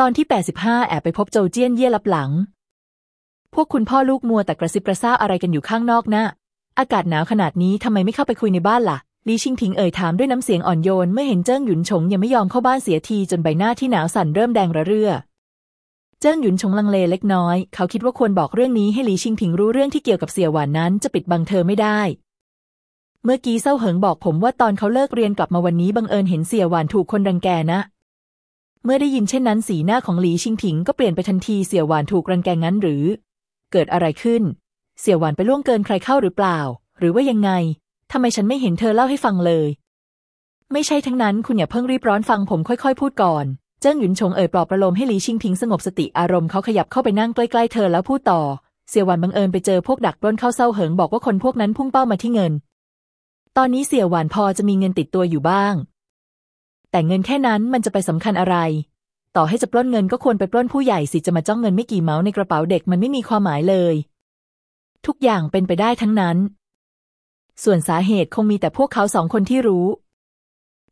ตอนที่ 85 แอบไปพบโจวเจี้ยนเย่ลับหลัง พวกคุณพ่อลูกมัวแต่กระซิบกระซาบอะไรกันอยู่ข้างนอกนะ อากาศหนาวขนาดนี้ทำไมไม่เข้าไปคุยในบ้านล่ะลีชิงพิงเอ่ยถามด้วยน้ำเสียงอ่อนโยนเมื่อเห็นเจิ้งหยุนชงยังไม่ยอมเข้าบ้านเสียทีจนใบหน้าที่หนาวสั่นเริ่มแดงระเรื่อ เจิ้งหยุนชงลังเลเล็กน้อย เขาคิดว่าควรบอกเรื่องนี้ให้ลีชิงพิงรู้เรื่องที่เกี่ยวกับเสี่ยหวานนั้นจะปิดบังเธอไม่ได้ เมื่อกี้เซาเหิงบอกผมว่าตอนเขาเลิกเรียนกลับมาวันนี้บังเอิญเห็นเสี่ยหวานถูกคนรังแกนะ เมื่อได้ยินเช่นนั้นสีหน้าของหลีชิงผิงก็เปลี่ยนไปทันทีเสี่ยวหวานถูกรังแกงั้นหรือ เกิดอะไรขึ้น เสี่ยวหวานไปล่วงเกินใครเข้าหรือเปล่า หรือว่ายังไงทำไมฉันไม่เห็นเธอเล่าให้ฟังเลย ไม่ใช่ทั้งนั้นคุณอย่าเพิ่งรีบร้อนฟังผมค่อยๆ พูดก่อน เจิ้งหยุนชงเอ่ยปลอบประโลมให้หลีชิงพิงสงบสติอารมณ์เขาขยับเข้าไปนั่งใกล้ๆเธอแล้วพูดต่อ เสี่ยวหวานบังเอิญไปเจอพวกดักปล้นเข้าเศร้าเหิงบอกว่าคนพวกนั้นพุ่งเป้ามาที่เงิน ตอนนี้เสี่ยวหวานพอจะมีเงินติดตัวอยู่บ้าง แต่เงินแค่นั้นมันจะไปสำคัญอะไร ต่อให้จะปล้นเงินก็ควรไปปล้นผู้ใหญ่สิจะมาจ้องเงินไม่กี่เมาส์ในกระเป๋าเด็กมันไม่มีความหมายเลย ทุกอย่างเป็นไปได้ทั้งนั้น ส่วนสาเหตุคงมีแต่พวกเขาสองคนที่รู้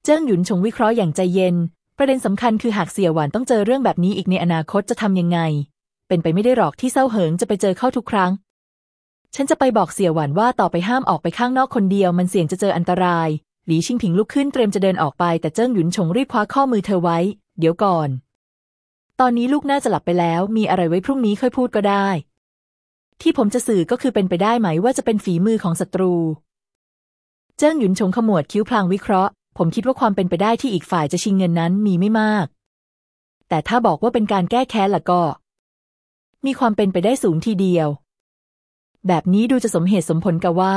เจิ้งหยุนชงวิเคราะห์อย่างใจเย็น ประเด็นสำคัญคือหากเสี่ยหวานต้องเจอเรื่องแบบนี้อีกในอนาคตจะทำยังไง เป็นไปไม่ได้หรอกที่เศร้าเหิงจะไปเจอเข้าทุกครั้ง ฉันจะไปบอกเสี่ยหวานว่าต่อไปห้ามออกไปข้างนอกคนเดียวมันเสี่ยงจะเจออันตราย หลีชิงผิงลุกขึ้นเตรียมจะเดินออกไป แต่เจิ้งหยุนชงรีบคว้าข้อมือเธอไว้ เดี๋ยวก่อน ตอนนี้ลูกน่าจะหลับไปแล้ว มีอะไรไว้พรุ่งนี้ค่อยพูดก็ได้ ที่ผมจะสื่อก็คือเป็นไปได้ไหมว่าจะเป็นฝีมือของศัตรู เจิ้งหยุนชงขมวดคิ้วพลางวิเคราะห์ ผมคิดว่าความเป็นไปได้ที่อีกฝ่ายจะชิงเงินนั้นมีไม่มาก แต่ถ้าบอกว่าเป็นการแก้แค้นล่ะก็ มีความเป็นไปได้สูงทีเดียว แบบนี้ดูจะสมเหตุสมผลกับว่า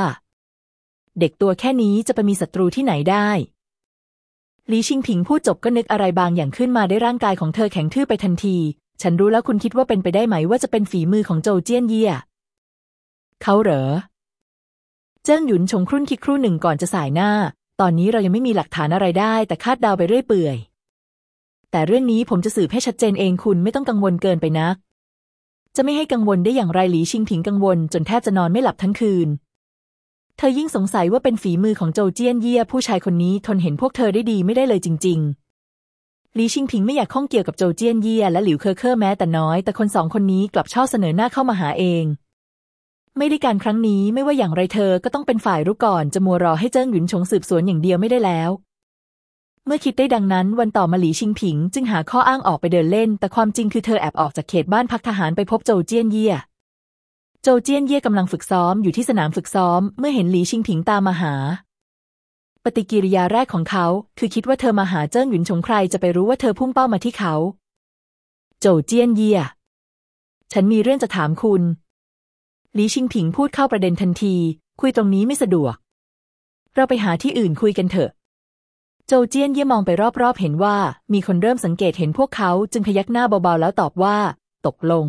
เด็กตัวแค่นี้จะไปมีศัตรูที่ไหนได้หลีชิงผิงพูดจบก็นึกอะไรบางอย่างขึ้นมาได้ร่างกายของเธอแข็งทื่อไปทันที ฉันรู้แล้วคุณคิดว่าเป็นไปได้ไหมว่าจะเป็นฝีมือของโจเจี้ยนเยี่ย เขาเหรอ เจิ้งหยุนชงครุ่นคิดครู่หนึ่งก่อนจะสายหน้า ตอนนี้เรายังไม่มีหลักฐานอะไรได้ แต่คาดเดาไปเรื่อยเปื่อย แต่เรื่องนี้ผมจะสืบให้ชัดเจนเองคุณไม่ต้องกังวลเกินไปนัก จะไม่ให้กังวลได้อย่างไรหลีชิงผิงกังวล จนแทบจะนอนไม่หลับทั้งคืน เธอยิ่งสงสัยว่าเป็นฝีมือของโจเจี้ยนเยี่ยผู้ชายคนนี้ทนเห็นพวกเธอได้ดีไม่ได้เลยจริง ๆ หลีชิงผิงไม่อยากข้องเกี่ยวกับโจเจี้ยนเยี่ยและหลิวเคอเคอร์แม้แต่น้อย แต่คนสองคนนี้กลับชอบเสนอหน้าเข้ามาหาเอง ไม่ได้การครั้งนี้ไม่ว่าอย่างไรเธอก็ต้องเป็นฝ่ายรู้ก่อนจะมัวรอให้เจิ้งหยุนชงสืบสวนอย่างเดียวไม่ได้แล้วเมื่อคิดได้ดังนั้นวันต่อมาหลีชิงผิง จึงหาข้ออ้างออกไปเดินเล่น แต่ความจริงคือเธอแอบออกจากเขตบ้านพักทหารไปพบโจเจี้ยนเยี่ย โจเจี้ยนเย่กำลังฝึกซ้อมอยู่ที่สนามฝึกซ้อม เมื่อเห็นหลีชิงผิงตามมาหา ปฏิกิริยาแรกของเขา คือคิดว่าเธอมาหาเจิ้งหยุนชงใครจะไปรู้ว่าเธอพุ่งเป้ามาที่เขา โจเจี้ยนเย่ฉันมีเรื่องจะถามคุณ หลีชิงผิงพูดเข้าประเด็นทันที คุยตรงนี้ไม่สะดวก เราไปหาที่อื่นคุยกันเถอะ โจเจี้ยนเย่มองไปรอบๆ เห็นว่า มีคนเริ่มสังเกตเห็นพวกเขาจึงพยักหน้าเบาๆแล้วตอบว่า ตกลง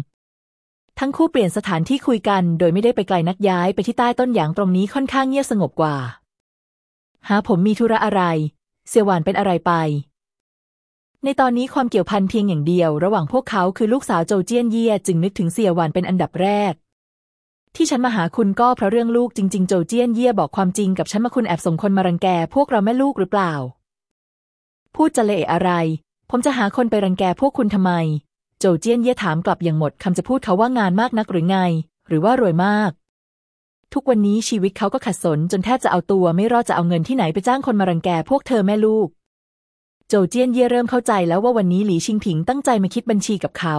ทั้งคู่เปลี่ยนสถานที่คุยกัน โดยไม่ได้ไปไกลนักย้ายไปที่ใต้ต้นหยางตรงนี้ค่อนข้างเงียบสงบกว่า หาผมมีธุระอะไร เสี่ยวหวานเป็นอะไรไป ในตอนนี้ความเกี่ยวพันเพียงอย่างเดียว ระหว่างพวกเขาคือลูกสาวโจวเจี้ยนเย่จึงนึกถึงเสี่ยวหวานเป็นอันดับแรก ที่ฉันมาหาคุณก็เพราะเรื่องลูกจริง ๆ โจวเจี้ยนเย่บอกความจริงกับฉันมาคุณแอบส่งคนมารังแกพวกเราแม่ลูกหรือเปล่า พูดจะเละอะไร ผมจะหาคนไปรังแกพวกคุณทำไม โจวเจี้ยนเย่ถามกลับอย่างหมดคำจะพูดเขาว่างานมากนักหรือไง หรือว่ารวยมาก ทุกวันนี้ชีวิตเขาก็ขัดสนจนแทบจะเอาตัวไม่รอดจะเอาเงินที่ไหนไปจ้างคนมารังแกพวกเธอแม่ลูก โจวเจี้ยนเย่เริ่มเข้าใจแล้วว่าวันนี้หลีชิงผิงตั้งใจมาคิดบัญชีกับเขา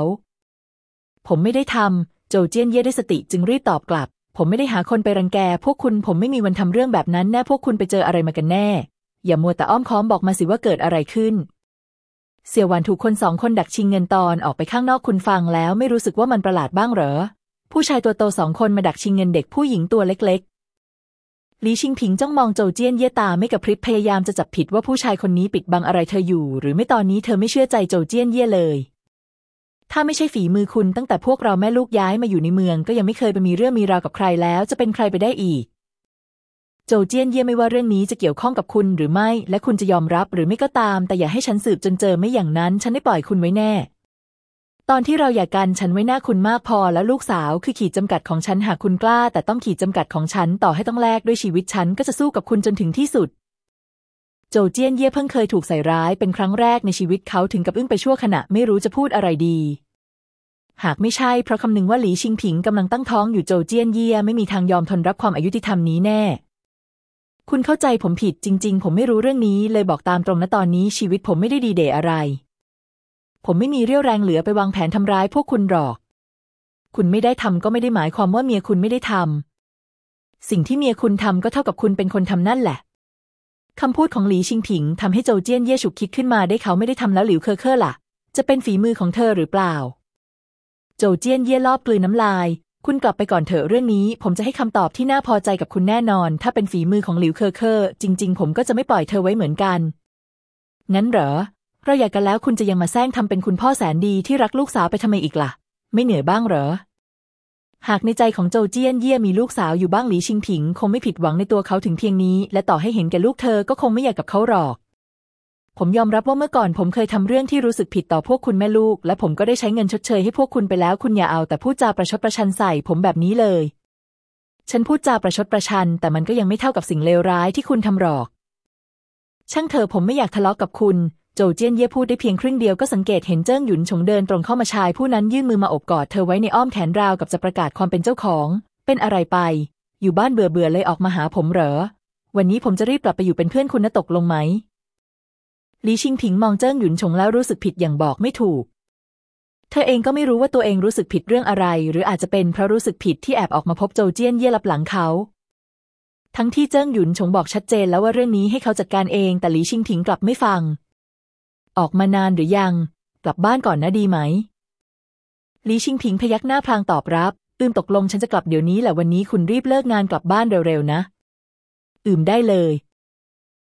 ผมไม่ได้ทำโจวเจี้ยนเย่ได้สติจึงรีบตอบกลับ ผมไม่ได้หาคนไปรังแก พวกคุณผมไม่มีวันทำเรื่องแบบนั้นแน่พวกคุณไปเจออะไรมากันแน่ อย่ามัวแต่อ้อมค้อมบอกมาสิว่าเกิดอะไรขึ้น เสี่ยวหวานถูกคนสองคนดักชิงเงินตอนออกไปข้างนอกคุณฟังแล้วไม่รู้สึกว่ามันประหลาดบ้างเหรอ ผู้ชายตัวโตสองคนมาดักชิงเงินเด็กผู้หญิงตัวเล็กๆ หลีชิงผิงจ้องมองโจวเจี้ยนเย่ตาไม่กระพริบพยายามจะจับผิดว่าผู้ชายคนนี้ปิดบังอะไรเธออยู่ หรือไม่ตอนนี้เธอไม่เชื่อใจโจวเจี้ยนเย่เลย ถ้าไม่ใช่ฝีมือคุณตั้งแต่พวกเราแม่ลูกย้ายมาอยู่ในเมือง ก็ยังไม่เคยไปมีเรื่องมีราวกับใครแล้ว จะเป็นใครไปได้อีก โจวเจี้ยนเย่ไม่ว่าเรื่องนี้จะเกี่ยวข้องกับคุณหรือไม่ และคุณจะยอมรับหรือไม่ก็ตาม แต่อย่าให้ฉันสืบจนเจอไม่อย่างนั้น ฉันได้ปล่อยคุณไว้แน่ ตอนที่เราอยากกันฉันไว้หน้าคุณมากพอแล้วลูกสาวคือขีดจำกัดของฉันหากคุณกล้า แต่ต้องขีดจำกัดของฉันต่อให้ต้องแลกด้วยชีวิตฉันก็จะสู้กับคุณจนถึงที่สุด โจวเจี้ยนเย่เพิ่งเคยถูกใส่ร้ายเป็นครั้งแรกในชีวิตเขาถึงกับอึ้งไปชั่วขณะไม่รู้จะพูดอะไรดีหากไม่ใช่เพราะคำนึงว่าหลีชิงผิงกำลังตั้งท้องอยู่โจวเจี้ยนเย่ไม่มีทางยอมทนรับความอายุติธรรมนี้แน่ คุณเข้าใจผมผิดจริง ๆ ผมไม่รู้เรื่องนี้เลยบอกตามตรงนะตอนนี้ชีวิตผมไม่ได้ดีเด่อะไร ผมไม่มีเรี่ยวแรงเหลือไปวางแผนทำร้ายพวกคุณหรอก คุณไม่ได้ทำก็ไม่ได้หมายความว่าเมียคุณไม่ได้ทำสิ่งที่เมียคุณทำก็เท่ากับคุณเป็นคนทำนั่นแหละคำพูดของหลีชิงผิงทำให้โจเจี้ยนเย่ฉุกคิดขึ้นมาได้เขาไม่ได้ทำแล้วหลิวเคอเคอร์ล่ะ จะเป็นฝีมือของเธอหรือเปล่า โจเจี้ยนเย่ลอบกลืนน้ำลาย คุณกลับไปก่อนเถอะเรื่องนี้ ผมจะให้คำตอบที่น่าพอใจกับคุณแน่นอน ถ้าเป็นฝีมือของหลิวเคอเคอร์จริง ๆ ผมก็จะไม่ปล่อยเธอไว้เหมือนกัน งั้นเหรอ เราอยากกันแล้วคุณจะยังมาแซงทำเป็นคุณพ่อแสนดีที่รักลูกสาวไปทำไมอีกล่ะ ไม่เหนื่อยบ้างเหรอ หากในใจของโจเจี้ยนเย่มีลูกสาวอยู่บ้างหลีชิงผิง คงไม่ผิดหวังในตัวเขาถึงเพียงนี้ และต่อให้เห็นแก่ลูกเธอก็คงไม่อยากกับเขาหรอก ผมยอมรับว่าเมื่อก่อนผมเคยทำเรื่องที่รู้สึกผิดต่อพวกคุณแม่ลูก และผมก็ได้ใช้เงินชดเชยให้พวกคุณไปแล้ว คุณอย่าเอาแต่พูดจาประชดประชันใส่ผมแบบนี้เลย ฉันพูดจาประชดประชัน แต่มันก็ยังไม่เท่ากับสิ่งเลวร้ายที่คุณทำหรอก ช่างเธอผมไม่อยากทะเลาะกับคุณ โจเจี้ยนเย่พูดได้เพียงครึ่งเดียวก็สังเกตเห็นเจิ้งหยุนชงเดินตรงเข้ามาชายผู้นั้นยื่นมือมาอบกอดเธอไว้ในอ้อมแขนราวกับจะประกาศความเป็นเจ้าของ เป็นอะไรไป อยู่บ้านเบื่อเบื่อเลยออกมาหาผมเหรอ วันนี้ผมจะรีบกลับไปอยู่เป็นเพื่อนคุณนะตกลงไหม ลีชิงผิงมองเจิ้งหยุนชงแล้วรู้สึกผิดอย่างบอกไม่ถูก เธอเองก็ไม่รู้ว่าตัวเองรู้สึกผิดเรื่องอะไร หรืออาจจะเป็นเพราะรู้สึกผิดที่แอบออกมาพบโจวเจี้ยนเย่ลับหลังเขา ทั้งที่เจิ้งหยุนชงบอกชัดเจนแล้วว่าเรื่องนี้ให้เขาจัดการเองแต่หลีชิงผิงกลับไม่ฟัง ออกมานานหรือยัง กลับบ้านก่อนนะดีไหมหลีชิงผิงพยักหน้าพลางตอบรับอืมตกลงฉันจะกลับเดี๋ยวนี้แหละวันนี้คุณรีบเลิกงานกลับบ้านเร็วๆนะ อืมได้เลย